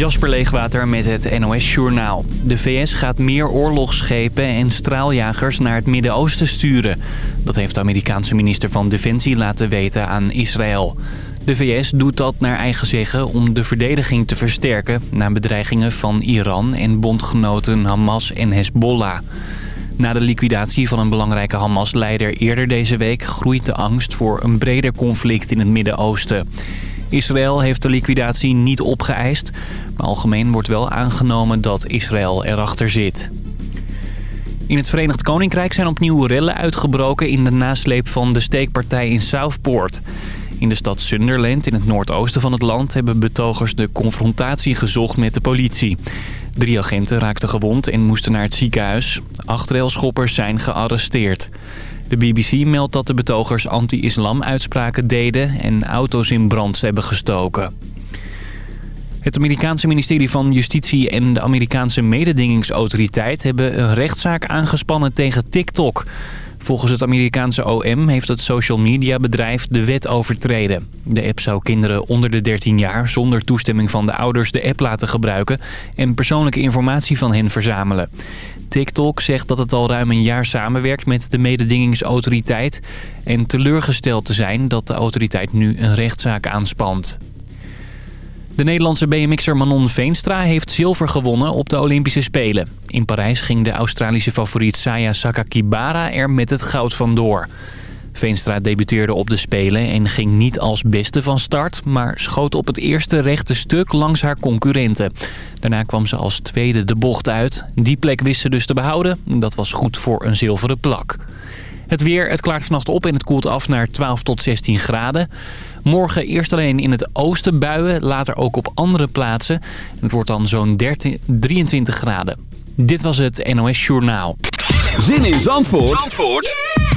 Jasper Leegwater met het NOS Journaal. De VS gaat meer oorlogsschepen en straaljagers naar het Midden-Oosten sturen. Dat heeft de Amerikaanse minister van Defensie laten weten aan Israël. De VS doet dat naar eigen zeggen om de verdediging te versterken... na bedreigingen van Iran en bondgenoten Hamas en Hezbollah. Na de liquidatie van een belangrijke Hamas-leider eerder deze week... groeit de angst voor een breder conflict in het Midden-Oosten. Israël heeft de liquidatie niet opgeëist... maar algemeen wordt wel aangenomen dat Israël erachter zit. In het Verenigd Koninkrijk zijn opnieuw rellen uitgebroken... in de nasleep van de steekpartij in Southport... In de stad Sunderland, in het noordoosten van het land... hebben betogers de confrontatie gezocht met de politie. Drie agenten raakten gewond en moesten naar het ziekenhuis. Acht railschoppers zijn gearresteerd. De BBC meldt dat de betogers anti-islam uitspraken deden... en auto's in brand hebben gestoken. Het Amerikaanse ministerie van Justitie en de Amerikaanse mededingingsautoriteit... hebben een rechtszaak aangespannen tegen TikTok... Volgens het Amerikaanse OM heeft het social media bedrijf de wet overtreden. De app zou kinderen onder de 13 jaar zonder toestemming van de ouders de app laten gebruiken en persoonlijke informatie van hen verzamelen. TikTok zegt dat het al ruim een jaar samenwerkt met de mededingingsautoriteit en teleurgesteld te zijn dat de autoriteit nu een rechtszaak aanspant. De Nederlandse BMX'er Manon Veenstra heeft zilver gewonnen op de Olympische Spelen. In Parijs ging de Australische favoriet Saya Sakakibara er met het goud vandoor. Veenstra debuteerde op de Spelen en ging niet als beste van start... maar schoot op het eerste rechte stuk langs haar concurrenten. Daarna kwam ze als tweede de bocht uit. Die plek wist ze dus te behouden. Dat was goed voor een zilveren plak. Het weer, het klaart vannacht op en het koelt af naar 12 tot 16 graden. Morgen eerst alleen in het oosten buien, later ook op andere plaatsen. Het wordt dan zo'n 23 graden. Dit was het NOS Journaal. Zin in Zandvoort, Zandvoort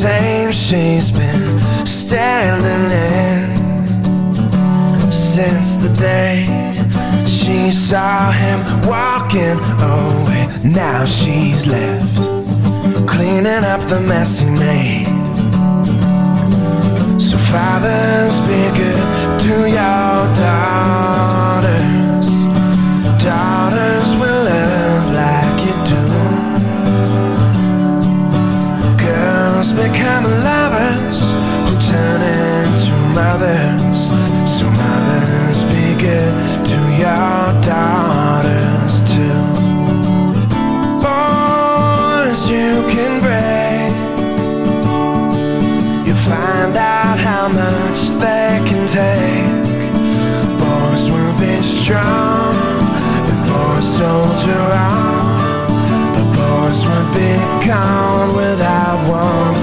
same she's been standing in since the day she saw him walking away. Now she's left cleaning up the mess he made. So fathers, be good to your daughter. On. But boys would be gone without one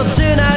rehearsal turned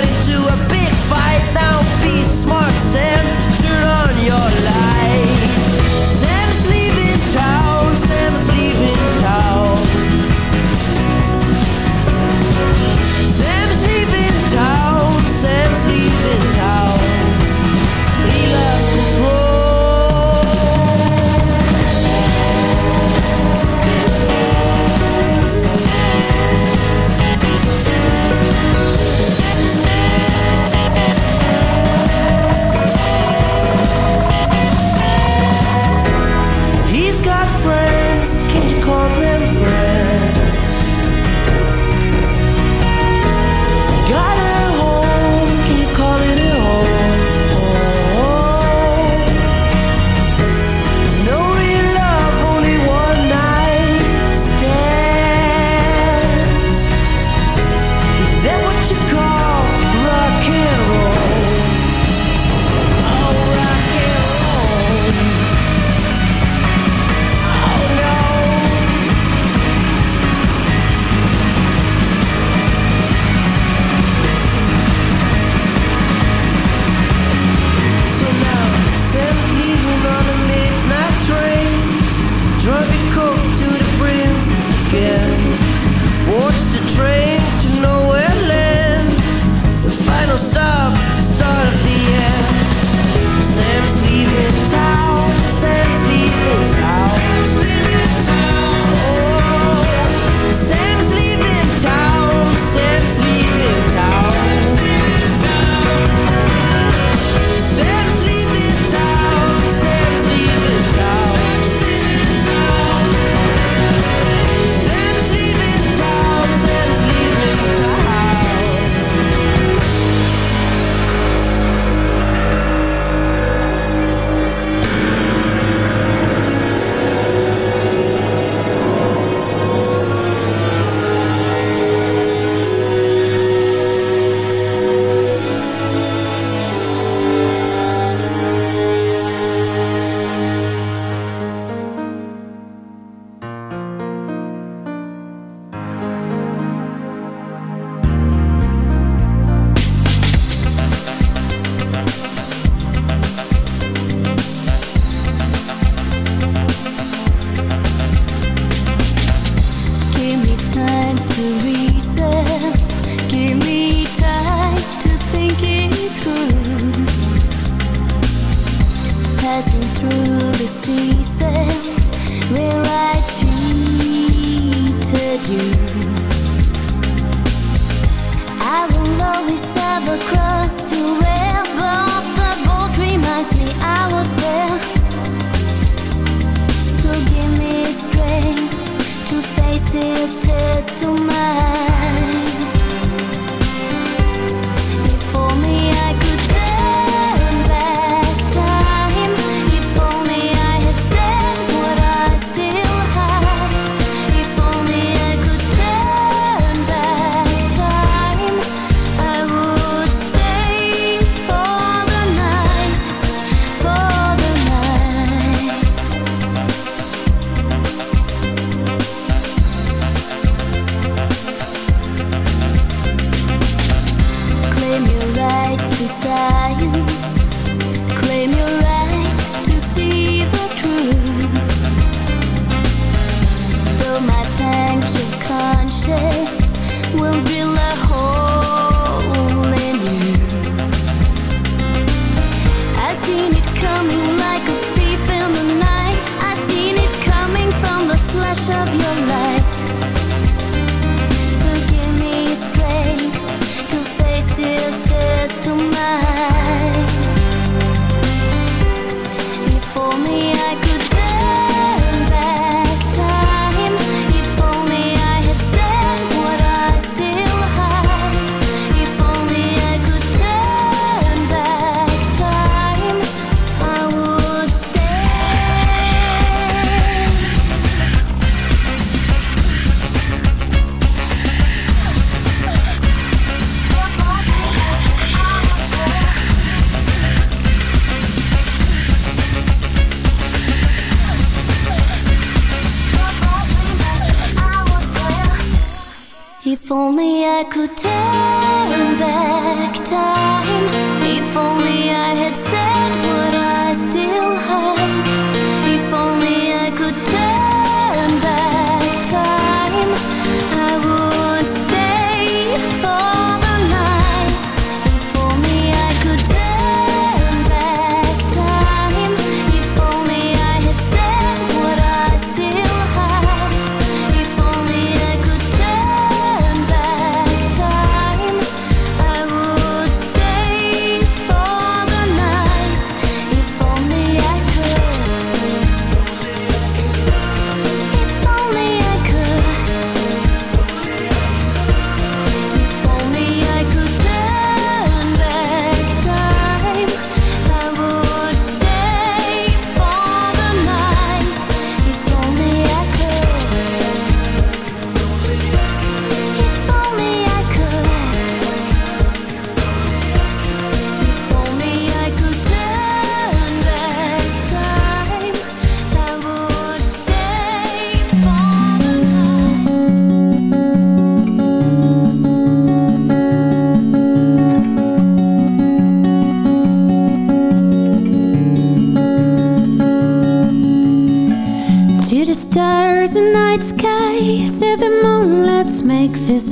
you. I could turn back time. If only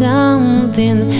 something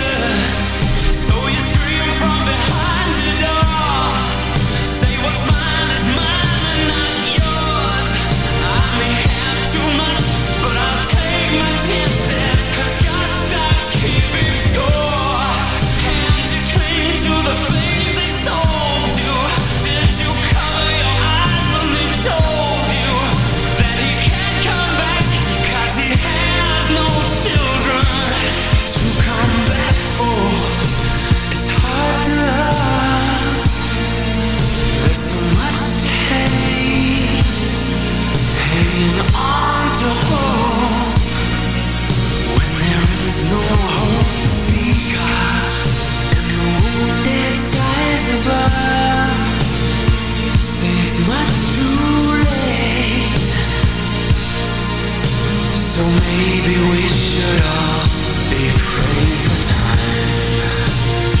above Say it's much too late So maybe we should all be praying for time